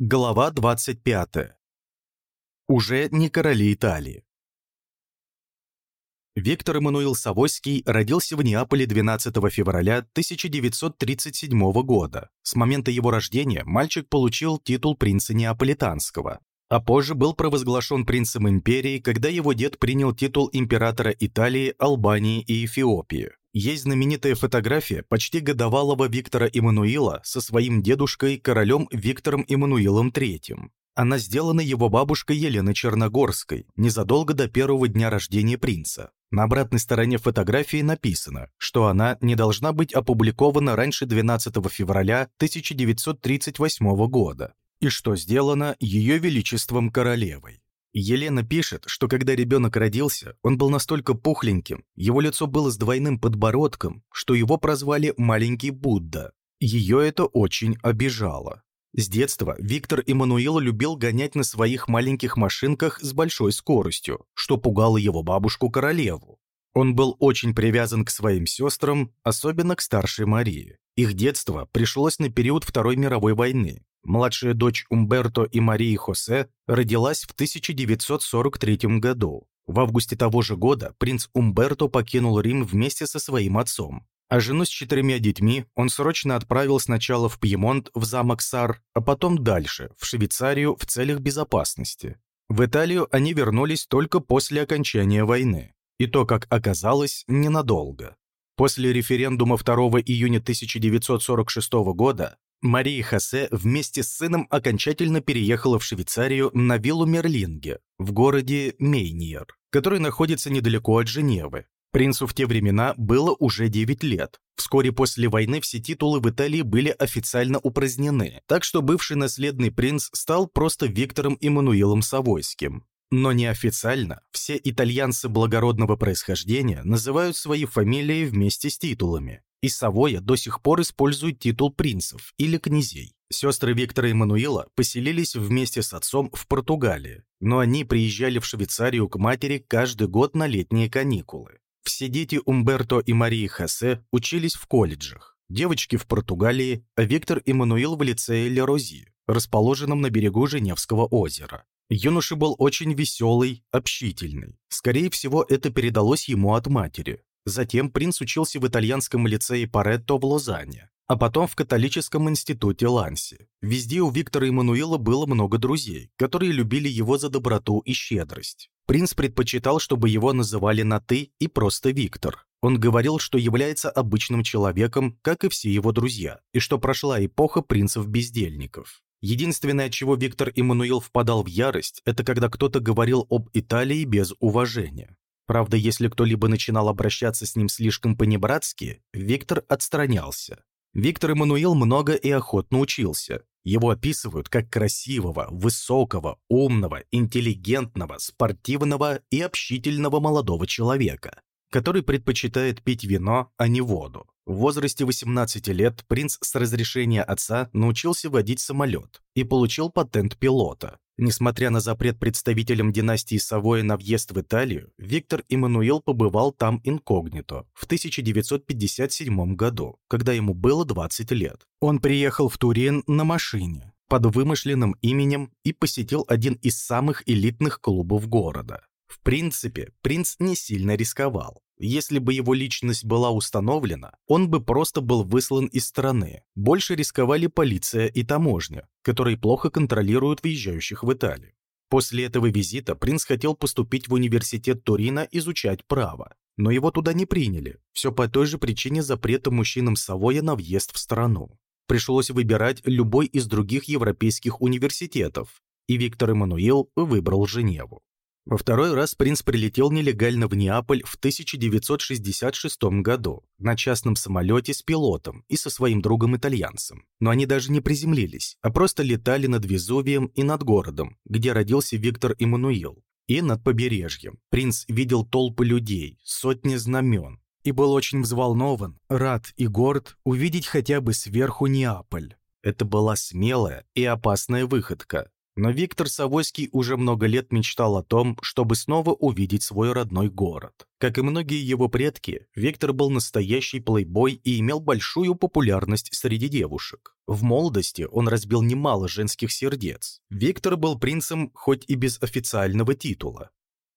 Глава 25. Уже не короли Италии. Виктор Эммануил Савойский родился в Неаполе 12 февраля 1937 года. С момента его рождения мальчик получил титул принца Неаполитанского, а позже был провозглашен принцем империи, когда его дед принял титул императора Италии, Албании и Эфиопии. Есть знаменитая фотография почти годовалого Виктора Эммануила со своим дедушкой, королем Виктором Эммануилом III. Она сделана его бабушкой Еленой Черногорской, незадолго до первого дня рождения принца. На обратной стороне фотографии написано, что она не должна быть опубликована раньше 12 февраля 1938 года, и что сделано Ее Величеством Королевой. Елена пишет, что когда ребенок родился, он был настолько пухленьким, его лицо было с двойным подбородком, что его прозвали «маленький Будда». Ее это очень обижало. С детства Виктор Эммануил любил гонять на своих маленьких машинках с большой скоростью, что пугало его бабушку-королеву. Он был очень привязан к своим сестрам, особенно к старшей Марии. Их детство пришлось на период Второй мировой войны, Младшая дочь Умберто и Марии Хосе родилась в 1943 году. В августе того же года принц Умберто покинул Рим вместе со своим отцом. А жену с четырьмя детьми он срочно отправил сначала в Пьемонт, в замок Сар, а потом дальше, в Швейцарию в целях безопасности. В Италию они вернулись только после окончания войны. И то, как оказалось, ненадолго. После референдума 2 июня 1946 года Мария Хосе вместе с сыном окончательно переехала в Швейцарию на виллу Мерлинге в городе Мейниер, который находится недалеко от Женевы. Принцу в те времена было уже 9 лет. Вскоре после войны все титулы в Италии были официально упразднены, так что бывший наследный принц стал просто Виктором Эммануилом Савойским. Но неофициально все итальянцы благородного происхождения называют свои фамилии вместе с титулами и Савоя до сих пор используют титул принцев или князей. Сестры Виктора и Мануила поселились вместе с отцом в Португалии, но они приезжали в Швейцарию к матери каждый год на летние каникулы. Все дети Умберто и Марии Хосе учились в колледжах. Девочки в Португалии, а Виктор и Мануил в лицее Ле Рози, расположенном на берегу Женевского озера. Юноша был очень веселый, общительный. Скорее всего, это передалось ему от матери. Затем принц учился в итальянском лицее Паретто в Лозанне, а потом в католическом институте Ланси. Везде у Виктора Эммануила было много друзей, которые любили его за доброту и щедрость. Принц предпочитал, чтобы его называли на «ты» и просто Виктор. Он говорил, что является обычным человеком, как и все его друзья, и что прошла эпоха принцев-бездельников. Единственное, от чего Виктор Эммануил впадал в ярость, это когда кто-то говорил об Италии без уважения. Правда, если кто-либо начинал обращаться с ним слишком по-небратски, Виктор отстранялся. Виктор Эммануил много и охотно учился. Его описывают как красивого, высокого, умного, интеллигентного, спортивного и общительного молодого человека, который предпочитает пить вино, а не воду. В возрасте 18 лет принц с разрешения отца научился водить самолет и получил патент пилота. Несмотря на запрет представителям династии Савоя на въезд в Италию, Виктор Эммануил побывал там инкогнито в 1957 году, когда ему было 20 лет. Он приехал в Турин на машине под вымышленным именем и посетил один из самых элитных клубов города. В принципе, принц не сильно рисковал. Если бы его личность была установлена, он бы просто был выслан из страны. Больше рисковали полиция и таможня, которые плохо контролируют въезжающих в Италию. После этого визита принц хотел поступить в университет Турина изучать право, но его туда не приняли, все по той же причине запрета мужчинам Савоя на въезд в страну. Пришлось выбирать любой из других европейских университетов, и Виктор Эммануил выбрал Женеву. Во второй раз принц прилетел нелегально в Неаполь в 1966 году на частном самолете с пилотом и со своим другом-итальянцем. Но они даже не приземлились, а просто летали над Везувием и над городом, где родился Виктор Эммануил, и над побережьем. Принц видел толпы людей, сотни знамен, и был очень взволнован, рад и горд увидеть хотя бы сверху Неаполь. Это была смелая и опасная выходка, Но Виктор Савойский уже много лет мечтал о том, чтобы снова увидеть свой родной город. Как и многие его предки, Виктор был настоящий плейбой и имел большую популярность среди девушек. В молодости он разбил немало женских сердец. Виктор был принцем хоть и без официального титула.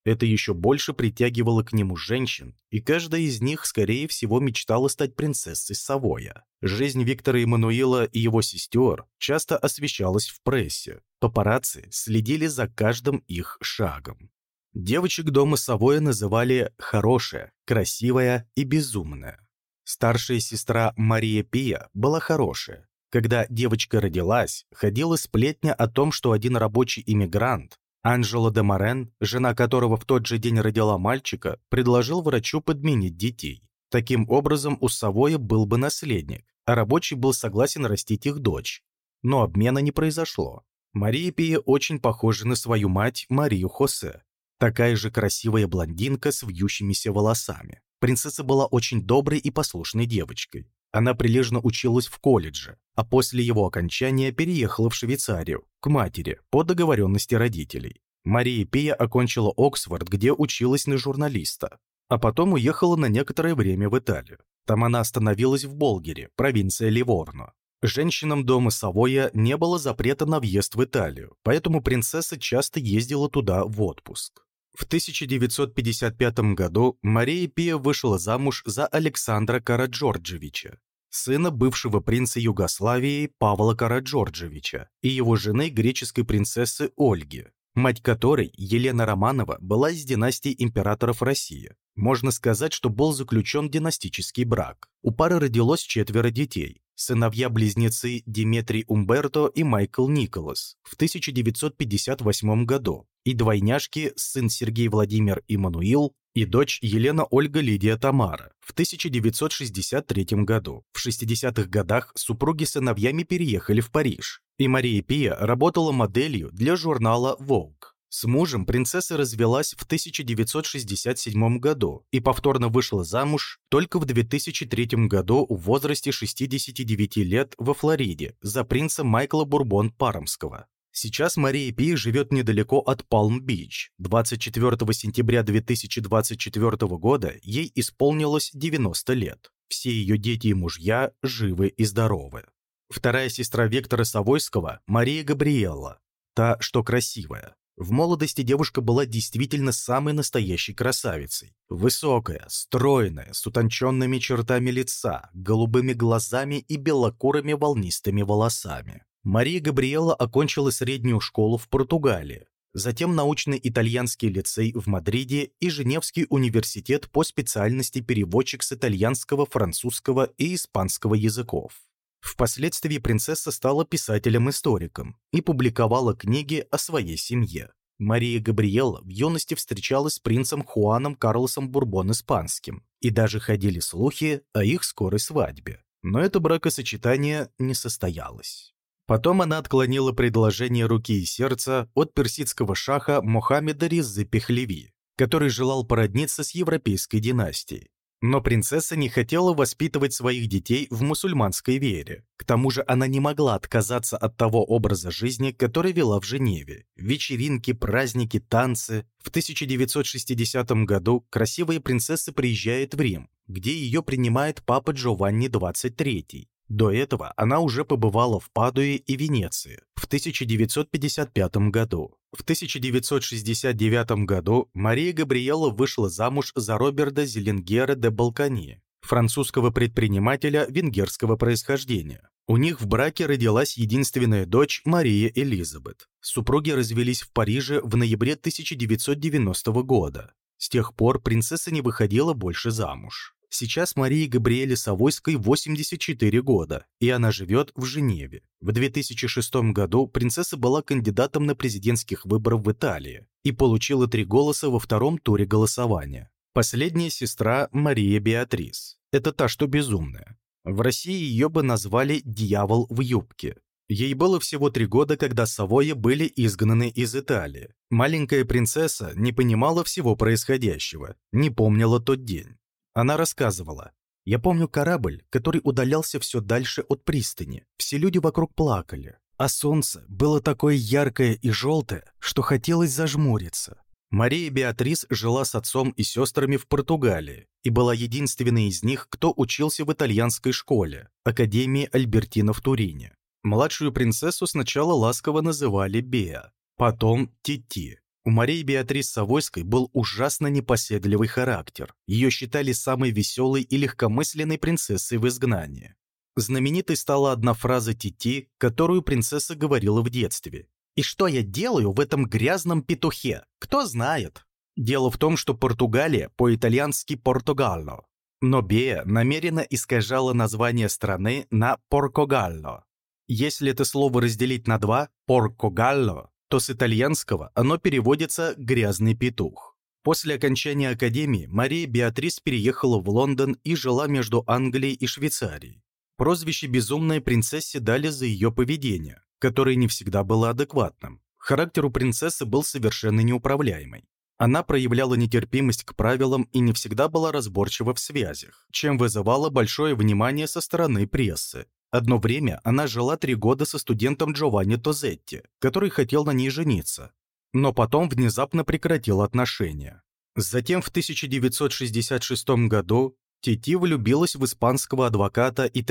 Это еще больше притягивало к нему женщин, и каждая из них, скорее всего, мечтала стать принцессой Савоя. Жизнь Виктора Эммануила и его сестер часто освещалась в прессе. Папарацци следили за каждым их шагом. Девочек дома Савоя называли «хорошая», «красивая» и «безумная». Старшая сестра Мария Пия была хорошая. Когда девочка родилась, ходила сплетня о том, что один рабочий иммигрант Анжела де Морен, жена которого в тот же день родила мальчика, предложил врачу подменить детей. Таким образом, у Савоя был бы наследник, а рабочий был согласен растить их дочь. Но обмена не произошло. Мария Пия очень похожа на свою мать Марию Хосе. Такая же красивая блондинка с вьющимися волосами. Принцесса была очень доброй и послушной девочкой. Она прилежно училась в колледже, а после его окончания переехала в Швейцарию, к матери, по договоренности родителей. Мария Пия окончила Оксфорд, где училась на журналиста, а потом уехала на некоторое время в Италию. Там она остановилась в Болгере, провинция Ливорно. Женщинам дома Савоя не было запрета на въезд в Италию, поэтому принцесса часто ездила туда в отпуск. В 1955 году Мария Пия вышла замуж за Александра Караджорджевича, сына бывшего принца Югославии Павла Караджорджевича и его жены греческой принцессы Ольги, мать которой, Елена Романова, была из династии императоров России. Можно сказать, что был заключен династический брак. У пары родилось четверо детей. Сыновья-близнецы Диметрий Умберто и Майкл Николас в 1958 году и двойняшки сын Сергей Владимир Иммануил и дочь Елена Ольга Лидия Тамара в 1963 году. В 60-х годах супруги сыновьями переехали в Париж, и Мария Пия работала моделью для журнала Vogue. С мужем принцесса развелась в 1967 году и повторно вышла замуж только в 2003 году в возрасте 69 лет во Флориде за принца Майкла Бурбон-Пармского. Сейчас Мария Пи живет недалеко от Палм-Бич. 24 сентября 2024 года ей исполнилось 90 лет. Все ее дети и мужья живы и здоровы. Вторая сестра Виктора Савойского – Мария Габриэлла, та, что красивая. В молодости девушка была действительно самой настоящей красавицей. Высокая, стройная, с утонченными чертами лица, голубыми глазами и белокурыми волнистыми волосами. Мария Габриэла окончила среднюю школу в Португалии, затем научный итальянский лицей в Мадриде и Женевский университет по специальности переводчик с итальянского, французского и испанского языков. Впоследствии принцесса стала писателем-историком и публиковала книги о своей семье. Мария Габриэла в юности встречалась с принцем Хуаном Карлосом Бурбон-Испанским, и даже ходили слухи о их скорой свадьбе. Но это бракосочетание не состоялось. Потом она отклонила предложение руки и сердца от персидского шаха Мухаммеда Ризы Пехлеви, который желал породниться с европейской династией. Но принцесса не хотела воспитывать своих детей в мусульманской вере. К тому же она не могла отказаться от того образа жизни, который вела в Женеве. Вечеринки, праздники, танцы. В 1960 году красивая принцесса приезжает в Рим, где ее принимает папа Джованни XXIII. До этого она уже побывала в Падуе и Венеции в 1955 году. В 1969 году Мария Габриэла вышла замуж за Роберта Зеленгера де Балкани, французского предпринимателя венгерского происхождения. У них в браке родилась единственная дочь Мария Элизабет. Супруги развелись в Париже в ноябре 1990 года. С тех пор принцесса не выходила больше замуж. Сейчас Марии Габриэле Савойской 84 года, и она живет в Женеве. В 2006 году принцесса была кандидатом на президентских выборах в Италии и получила три голоса во втором туре голосования. Последняя сестра Мария Беатрис. Это та, что безумная. В России ее бы назвали «дьявол в юбке». Ей было всего три года, когда Савоя были изгнаны из Италии. Маленькая принцесса не понимала всего происходящего, не помнила тот день. Она рассказывала. «Я помню корабль, который удалялся все дальше от пристани. Все люди вокруг плакали. а солнце было такое яркое и желтое, что хотелось зажмуриться. Мария Беатрис жила с отцом и сестрами в Португалии и была единственной из них, кто учился в итальянской школе, Академии Альбертина в Турине. Младшую принцессу сначала ласково называли Беа, потом Тити. У Марии Беатрис Савойской был ужасно непоседливый характер. Ее считали самой веселой и легкомысленной принцессой в изгнании. Знаменитой стала одна фраза Тити, которую принцесса говорила в детстве. И что я делаю в этом грязном петухе? Кто знает? Дело в том, что Португалия по-итальянски «Португалло». Но Бея намеренно искажала название страны на «Поркогалло». Если это слово разделить на два «Поркогалло», то с итальянского оно переводится «грязный петух». После окончания академии Мария Беатрис переехала в Лондон и жила между Англией и Швейцарией. Прозвище «безумная принцессе» дали за ее поведение, которое не всегда было адекватным. Характер у принцессы был совершенно неуправляемый. Она проявляла нетерпимость к правилам и не всегда была разборчива в связях, чем вызывала большое внимание со стороны прессы. Одно время она жила три года со студентом Джованни Тозетти, который хотел на ней жениться, но потом внезапно прекратил отношения. Затем в 1966 году Тити влюбилась в испанского адвоката и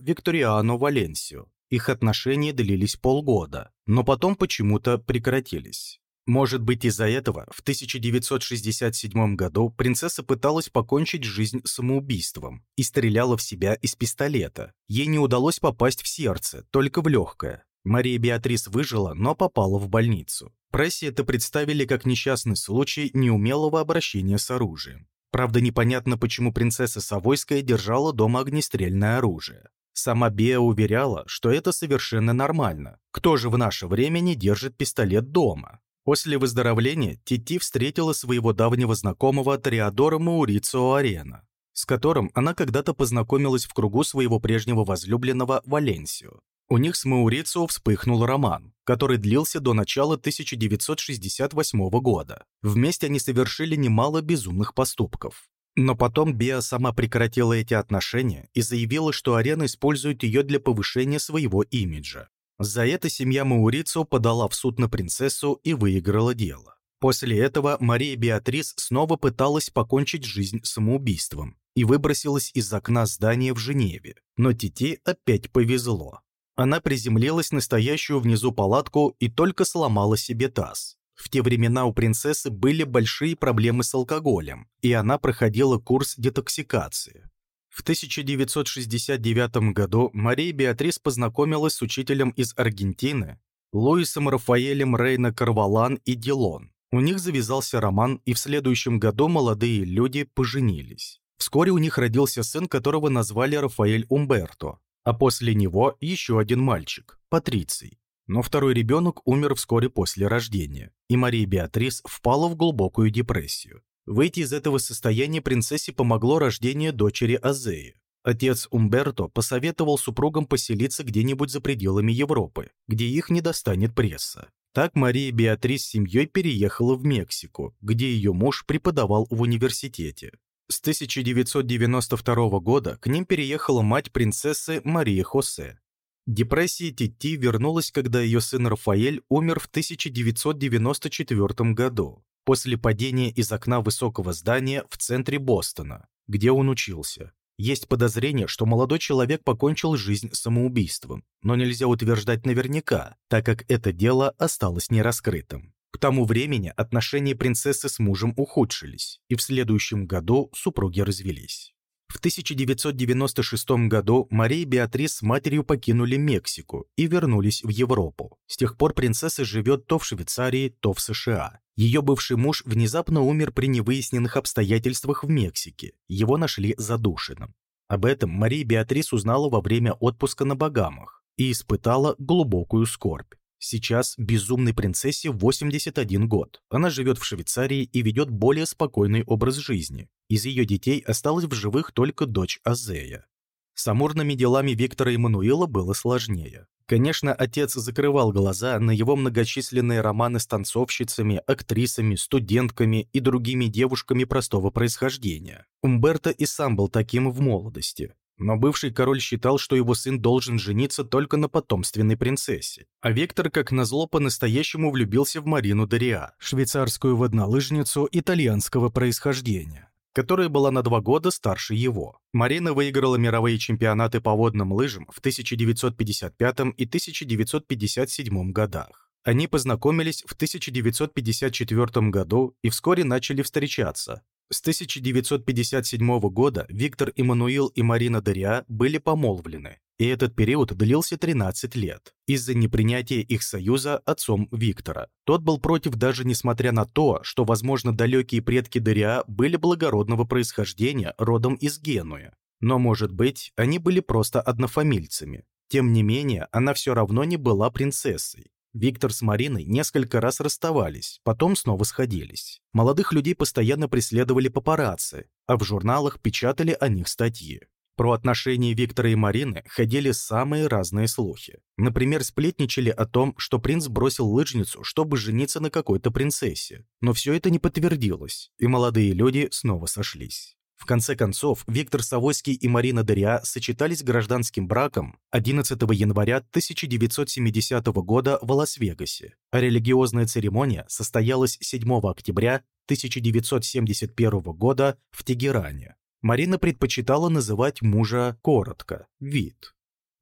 Викториано Валенсио, их отношения длились полгода, но потом почему-то прекратились. Может быть, из-за этого в 1967 году принцесса пыталась покончить жизнь самоубийством и стреляла в себя из пистолета. Ей не удалось попасть в сердце, только в легкое. Мария Беатрис выжила, но попала в больницу. Прессе это представили как несчастный случай неумелого обращения с оружием. Правда, непонятно, почему принцесса Савойская держала дома огнестрельное оружие. Сама Беа уверяла, что это совершенно нормально. Кто же в наше время не держит пистолет дома? После выздоровления Тити встретила своего давнего знакомого Тореадора Маурицио Арена, с которым она когда-то познакомилась в кругу своего прежнего возлюбленного Валенсио. У них с Маурицио вспыхнул роман, который длился до начала 1968 года. Вместе они совершили немало безумных поступков. Но потом Беа сама прекратила эти отношения и заявила, что Арена использует ее для повышения своего имиджа. За это семья Маурицо подала в суд на принцессу и выиграла дело. После этого Мария Беатрис снова пыталась покончить жизнь самоубийством и выбросилась из окна здания в Женеве, но Тити опять повезло. Она приземлилась на стоящую внизу палатку и только сломала себе таз. В те времена у принцессы были большие проблемы с алкоголем, и она проходила курс детоксикации. В 1969 году Мария Беатрис познакомилась с учителем из Аргентины, Луисом Рафаэлем Рейна Карвалан и Дилон. У них завязался роман, и в следующем году молодые люди поженились. Вскоре у них родился сын, которого назвали Рафаэль Умберто, а после него еще один мальчик, Патриций. Но второй ребенок умер вскоре после рождения, и Мария Беатрис впала в глубокую депрессию. Выйти из этого состояния принцессе помогло рождение дочери Азеи. Отец Умберто посоветовал супругам поселиться где-нибудь за пределами Европы, где их не достанет пресса. Так Мария Беатрис с семьей переехала в Мексику, где ее муж преподавал в университете. С 1992 года к ним переехала мать принцессы Мария Хосе. Депрессия Тити вернулась, когда ее сын Рафаэль умер в 1994 году, после падения из окна высокого здания в центре Бостона, где он учился. Есть подозрение, что молодой человек покончил жизнь самоубийством, но нельзя утверждать наверняка, так как это дело осталось нераскрытым. К тому времени отношения принцессы с мужем ухудшились, и в следующем году супруги развелись. В 1996 году Мария Беатрис с матерью покинули Мексику и вернулись в Европу. С тех пор принцесса живет то в Швейцарии, то в США. Ее бывший муж внезапно умер при невыясненных обстоятельствах в Мексике. Его нашли задушенным. Об этом Мария Беатрис узнала во время отпуска на Багамах и испытала глубокую скорбь. Сейчас безумной принцессе 81 год. Она живет в Швейцарии и ведет более спокойный образ жизни. Из ее детей осталась в живых только дочь Азея. С амурными делами Виктора Эммануила было сложнее. Конечно, отец закрывал глаза на его многочисленные романы с танцовщицами, актрисами, студентками и другими девушками простого происхождения. Умберто и сам был таким в молодости. Но бывший король считал, что его сын должен жениться только на потомственной принцессе. А Виктор, как назло, по-настоящему влюбился в Марину Дориа, швейцарскую воднолыжницу итальянского происхождения которая была на два года старше его. Марина выиграла мировые чемпионаты по водным лыжам в 1955 и 1957 годах. Они познакомились в 1954 году и вскоре начали встречаться, с 1957 года Виктор Эммануил и Марина Дориа были помолвлены, и этот период длился 13 лет, из-за непринятия их союза отцом Виктора. Тот был против даже несмотря на то, что, возможно, далекие предки Дориа были благородного происхождения родом из Генуя. Но, может быть, они были просто однофамильцами. Тем не менее, она все равно не была принцессой. Виктор с Мариной несколько раз расставались, потом снова сходились. Молодых людей постоянно преследовали папарацци, а в журналах печатали о них статьи. Про отношения Виктора и Марины ходили самые разные слухи. Например, сплетничали о том, что принц бросил лыжницу, чтобы жениться на какой-то принцессе. Но все это не подтвердилось, и молодые люди снова сошлись. В конце концов, Виктор Савойский и Марина Дориа сочетались гражданским браком 11 января 1970 года в Лас-Вегасе, а религиозная церемония состоялась 7 октября 1971 года в Тегеране. Марина предпочитала называть мужа коротко – Вит.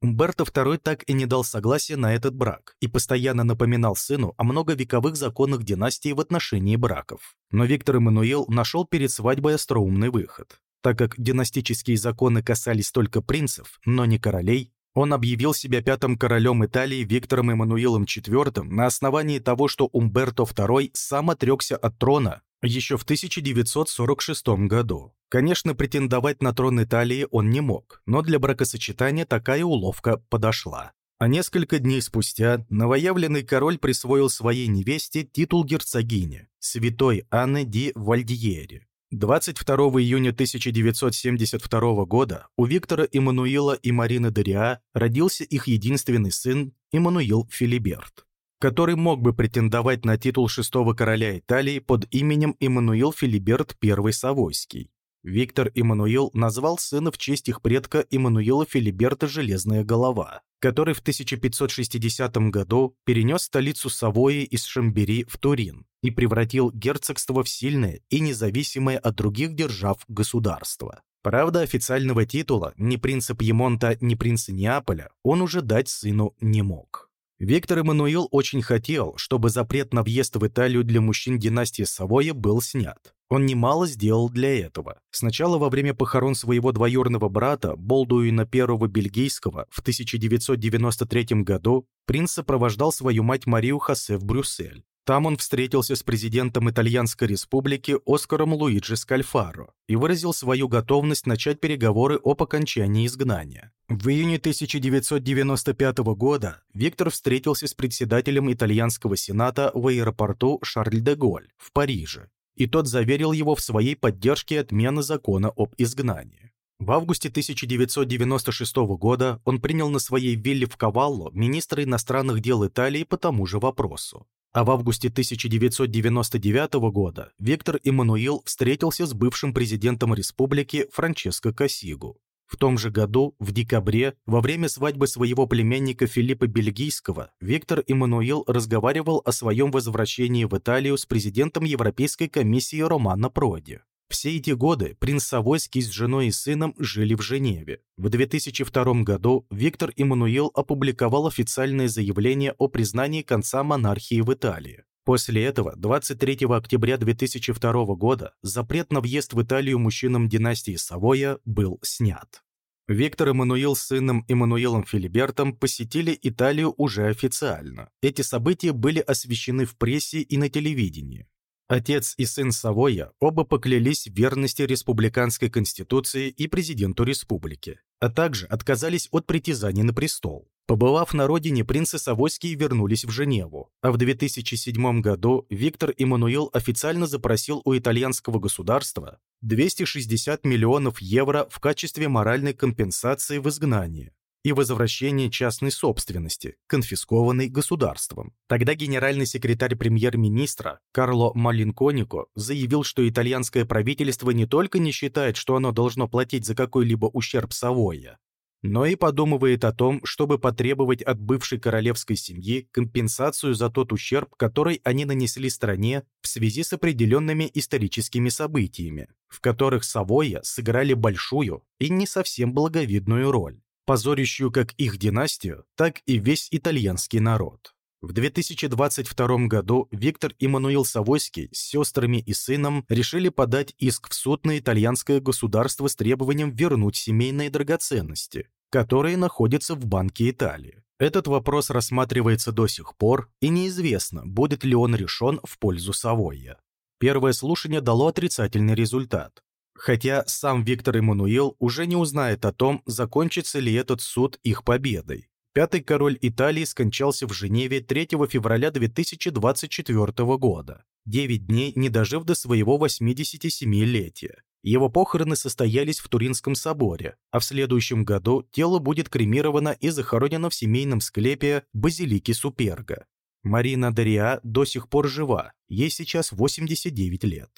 Умберто II так и не дал согласия на этот брак и постоянно напоминал сыну о многовековых законах династии в отношении браков. Но Виктор Эммануил нашел перед свадьбой остроумный выход. Так как династические законы касались только принцев, но не королей, он объявил себя пятым королем Италии Виктором Эммануилом IV на основании того, что Умберто II сам отрекся от трона еще в 1946 году. Конечно, претендовать на трон Италии он не мог, но для бракосочетания такая уловка подошла. А несколько дней спустя новоявленный король присвоил своей невесте титул герцогини, святой Анны ди Вальдьери. 22 июня 1972 года у Виктора Эммануила и Марины Дориа родился их единственный сын Эммануил Филиберт который мог бы претендовать на титул шестого короля Италии под именем Эммануил Филиберт I Савойский. Виктор Эммануил назвал сына в честь их предка Эммануила Филиберта Железная Голова, который в 1560 году перенес столицу Савои из Шамбери в Турин и превратил герцогство в сильное и независимое от других держав государство. Правда, официального титула ни принца Пьемонта, ни принца Неаполя он уже дать сыну не мог. Виктор Эммануил очень хотел, чтобы запрет на въезд в Италию для мужчин династии Савоя был снят. Он немало сделал для этого. Сначала во время похорон своего двоюродного брата, Болдуина I Бельгийского, в 1993 году принц сопровождал свою мать Марию Хосе в Брюссель. Там он встретился с президентом Итальянской республики Оскаром Луиджи Скальфаро и выразил свою готовность начать переговоры об окончании изгнания. В июне 1995 года Виктор встретился с председателем итальянского сената в аэропорту Шарль-де-Голь в Париже, и тот заверил его в своей поддержке отмены закона об изгнании. В августе 1996 года он принял на своей вилле в Кавалло министра иностранных дел Италии по тому же вопросу. А в августе 1999 года Виктор Эммануил встретился с бывшим президентом республики Франческо Кассигу. В том же году, в декабре, во время свадьбы своего племянника Филиппа Бельгийского, Виктор Эммануил разговаривал о своем возвращении в Италию с президентом Европейской комиссии Романо Проди. Все эти годы принц Савойский с женой и сыном жили в Женеве. В 2002 году Виктор Эммануил опубликовал официальное заявление о признании конца монархии в Италии. После этого, 23 октября 2002 года, запрет на въезд в Италию мужчинам династии Савоя был снят. Виктор Эммануил с сыном Эммануилом Филибертом посетили Италию уже официально. Эти события были освещены в прессе и на телевидении. Отец и сын Савоя оба поклялись в верности республиканской конституции и президенту республики, а также отказались от притязаний на престол. Побывав на родине, принцы Савойские вернулись в Женеву, а в 2007 году Виктор Эммануил официально запросил у итальянского государства 260 миллионов евро в качестве моральной компенсации в изгнании. И возвращение частной собственности, конфискованной государством. Тогда генеральный секретарь премьер-министра Карло Малинконико заявил, что итальянское правительство не только не считает, что оно должно платить за какой-либо ущерб Савойя, но и подумывает о том, чтобы потребовать от бывшей королевской семьи компенсацию за тот ущерб, который они нанесли стране в связи с определенными историческими событиями, в которых Савойя сыграли большую и не совсем благовидную роль, позорящую как их династию, так и весь итальянский народ. В 2022 году Виктор Иммануил Савойский с сестрами и сыном решили подать иск в суд на итальянское государство с требованием вернуть семейные драгоценности, которые находятся в Банке Италии. Этот вопрос рассматривается до сих пор, и неизвестно, будет ли он решен в пользу Савойя. Первое слушание дало отрицательный результат. Хотя сам Виктор Эммануил уже не узнает о том, закончится ли этот суд их победой. Пятый король Италии скончался в Женеве 3 февраля 2024 года, 9 дней не дожив до своего 87-летия. Его похороны состоялись в Туринском соборе, а в следующем году тело будет кремировано и захоронено в семейном склепе базилики Суперга. Марина Дариа до сих пор жива, ей сейчас 89 лет.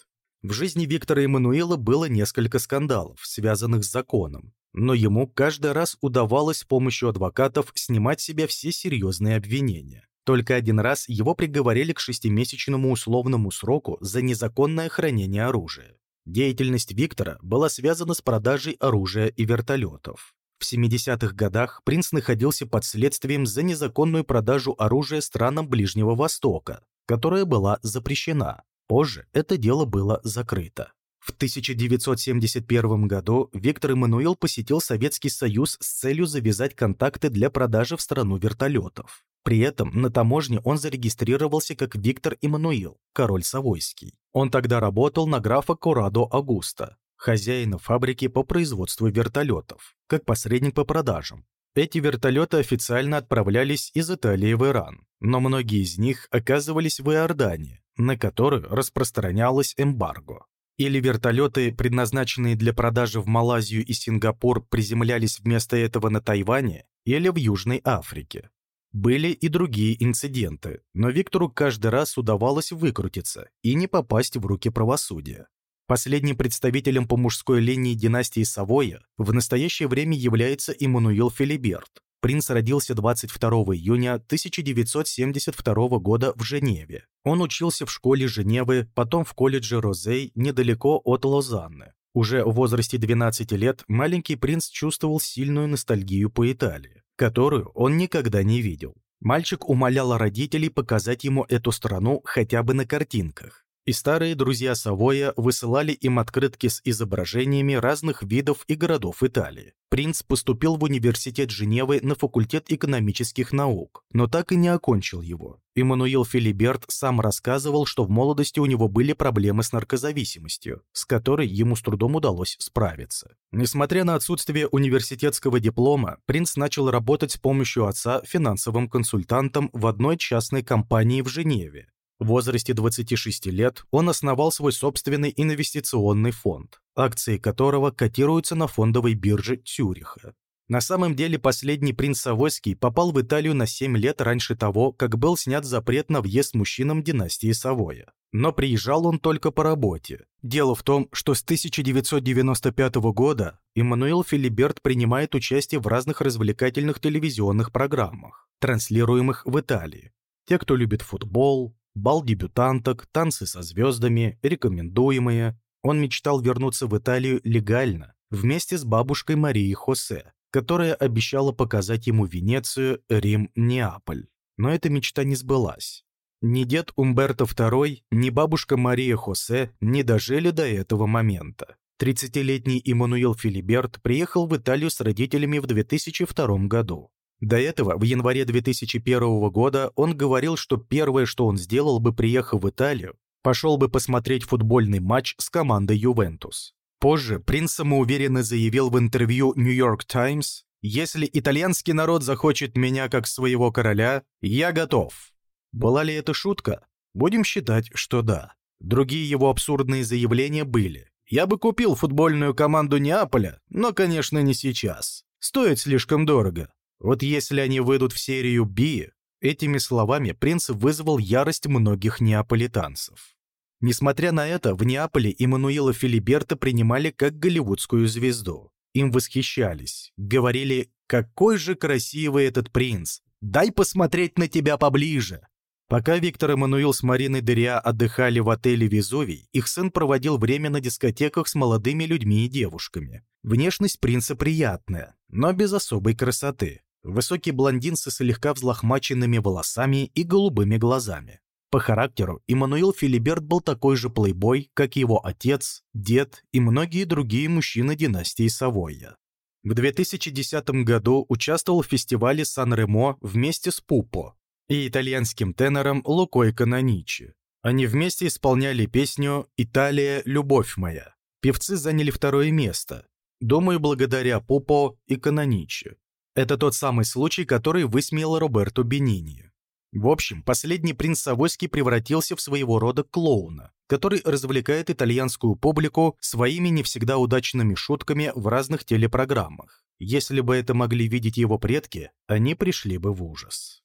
В жизни Виктора Эммануила было несколько скандалов, связанных с законом но ему каждый раз удавалось с помощью адвокатов снимать с себя все серьезные обвинения. Только один раз его приговорили к шестимесячному условному сроку за незаконное хранение оружия. Деятельность Виктора была связана с продажей оружия и вертолетов. В 70-х годах принц находился под следствием за незаконную продажу оружия странам Ближнего Востока, которая была запрещена. Позже это дело было закрыто. В 1971 году Виктор Эммануил посетил Советский Союз с целью завязать контакты для продажи в страну вертолетов. При этом на таможне он зарегистрировался как Виктор Эммануил, король Савойский. Он тогда работал на графа Курадо Агуста, хозяина фабрики по производству вертолетов, как посредник по продажам. Эти вертолеты официально отправлялись из Италии в Иран, но многие из них оказывались в Иордании, на которую распространялось эмбарго или вертолеты, предназначенные для продажи в Малайзию и Сингапур, приземлялись вместо этого на Тайване или в Южной Африке. Были и другие инциденты, но Виктору каждый раз удавалось выкрутиться и не попасть в руки правосудия. Последним представителем по мужской линии династии Савоя в настоящее время является Иммануил Филиберт, Принц родился 22 июня 1972 года в Женеве. Он учился в школе Женевы, потом в колледже Розей недалеко от Лозанны. Уже в возрасте 12 лет маленький принц чувствовал сильную ностальгию по Италии, которую он никогда не видел. Мальчик умолял родителей показать ему эту страну хотя бы на картинках и старые друзья Савоя высылали им открытки с изображениями разных видов и городов Италии. Принц поступил в университет Женевы на факультет экономических наук, но так и не окончил его. Иммануил Филиберт сам рассказывал, что в молодости у него были проблемы с наркозависимостью, с которой ему с трудом удалось справиться. Несмотря на отсутствие университетского диплома, принц начал работать с помощью отца финансовым консультантом в одной частной компании в Женеве, в возрасте 26 лет он основал свой собственный инвестиционный фонд, акции которого котируются на фондовой бирже Цюриха. На самом деле последний принц Савойский попал в Италию на 7 лет раньше того, как был снят запрет на въезд мужчинам династии Савоя. Но приезжал он только по работе. Дело в том, что с 1995 года Эммануил Филиберт принимает участие в разных развлекательных телевизионных программах, транслируемых в Италии. Те, кто любит футбол, бал дебютанток, танцы со звездами, рекомендуемые. Он мечтал вернуться в Италию легально, вместе с бабушкой Марией Хосе, которая обещала показать ему Венецию, Рим, Неаполь. Но эта мечта не сбылась. Ни дед Умберто II, ни бабушка Мария Хосе не дожили до этого момента. 30-летний Иммануил Филиберт приехал в Италию с родителями в 2002 году. До этого, в январе 2001 года, он говорил, что первое, что он сделал бы, приехав в Италию, пошел бы посмотреть футбольный матч с командой «Ювентус». Позже принц самоуверенно заявил в интервью «Нью Йорк Таймс», «Если итальянский народ захочет меня как своего короля, я готов». Была ли это шутка? Будем считать, что да. Другие его абсурдные заявления были. «Я бы купил футбольную команду Неаполя, но, конечно, не сейчас». Стоит слишком дорого. Вот если они выйдут в серию B, этими словами принц вызвал ярость многих неаполитанцев. Несмотря на это, в Неаполе Эммануила Филиберта принимали как голливудскую звезду. Им восхищались, говорили «Какой же красивый этот принц! Дай посмотреть на тебя поближе!» Пока Виктор Эммануил с Мариной Дыря отдыхали в отеле «Везувий», их сын проводил время на дискотеках с молодыми людьми и девушками. Внешность принца приятная, но без особой красоты. Высокий блондин со слегка взлохмаченными волосами и голубыми глазами. По характеру Иммануил Филиберт был такой же плейбой, как его отец, дед и многие другие мужчины династии Савойя. В 2010 году участвовал в фестивале Сан-Ремо вместе с Пупо, и итальянским тенором Лукой Каноничи. Они вместе исполняли песню «Италия, любовь моя». Певцы заняли второе место. Думаю, благодаря Пупо и Каноничи. Это тот самый случай, который высмеял Роберто Бенини. В общем, последний принц Савойский превратился в своего рода клоуна, который развлекает итальянскую публику своими не всегда удачными шутками в разных телепрограммах. Если бы это могли видеть его предки, они пришли бы в ужас.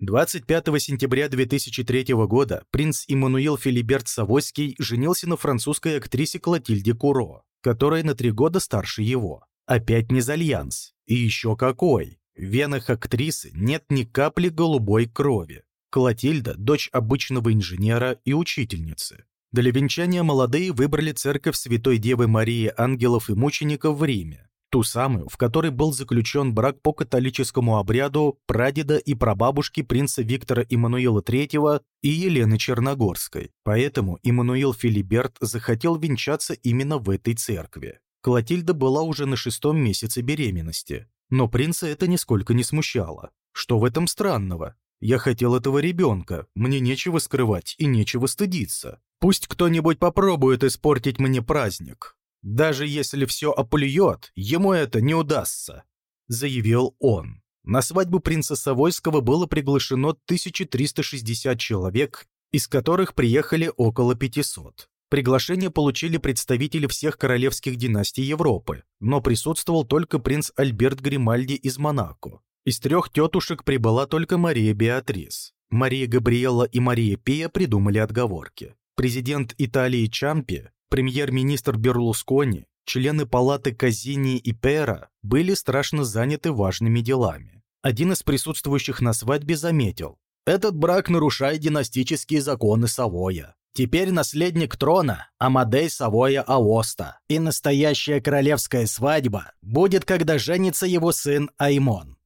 25 сентября 2003 года принц Иммануил Филиберт Савойский женился на французской актрисе Клотильде Куро, которая на три года старше его. Опять мезальянс. И еще какой. В венах актрисы нет ни капли голубой крови. Клотильда – дочь обычного инженера и учительницы. Для венчания молодые выбрали церковь Святой Девы Марии Ангелов и Мучеников в Риме ту самую, в которой был заключен брак по католическому обряду прадеда и прабабушки принца Виктора Иммануила III и Елены Черногорской. Поэтому Иммануил Филиберт захотел венчаться именно в этой церкви. Клотильда была уже на шестом месяце беременности, но принца это нисколько не смущало. Что в этом странного? Я хотел этого ребенка, мне нечего скрывать и нечего стыдиться. Пусть кто-нибудь попробует испортить мне праздник. Даже если все оплюет, ему это не удастся», — заявил он. На свадьбу принца Савойского было приглашено 1360 человек, из которых приехали около 500. Приглашение получили представители всех королевских династий Европы, но присутствовал только принц Альберт Гримальди из Монако. Из трех тетушек прибыла только Мария Беатрис. Мария Габриэла и Мария Пия придумали отговорки. Президент Италии Чампи Премьер-министр Берлускони, члены палаты Казини и Пера были страшно заняты важными делами. Один из присутствующих на свадьбе заметил, «Этот брак нарушает династические законы Савоя. Теперь наследник трона – Амадей Савоя Аоста, и настоящая королевская свадьба будет, когда женится его сын Аймон».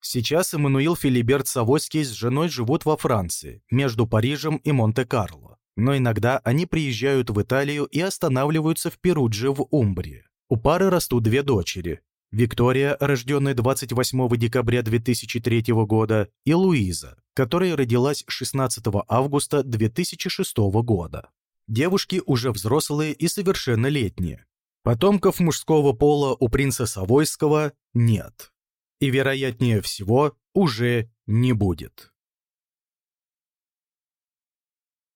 Сейчас Эммануил Филиберт Савойский с женой живут во Франции, между Парижем и Монте-Карло но иногда они приезжают в Италию и останавливаются в Перудже в Умбрии. У пары растут две дочери. Виктория, рожденная 28 декабря 2003 года, и Луиза, которая родилась 16 августа 2006 года. Девушки уже взрослые и совершеннолетние. Потомков мужского пола у принца Савойского нет. И, вероятнее всего, уже не будет.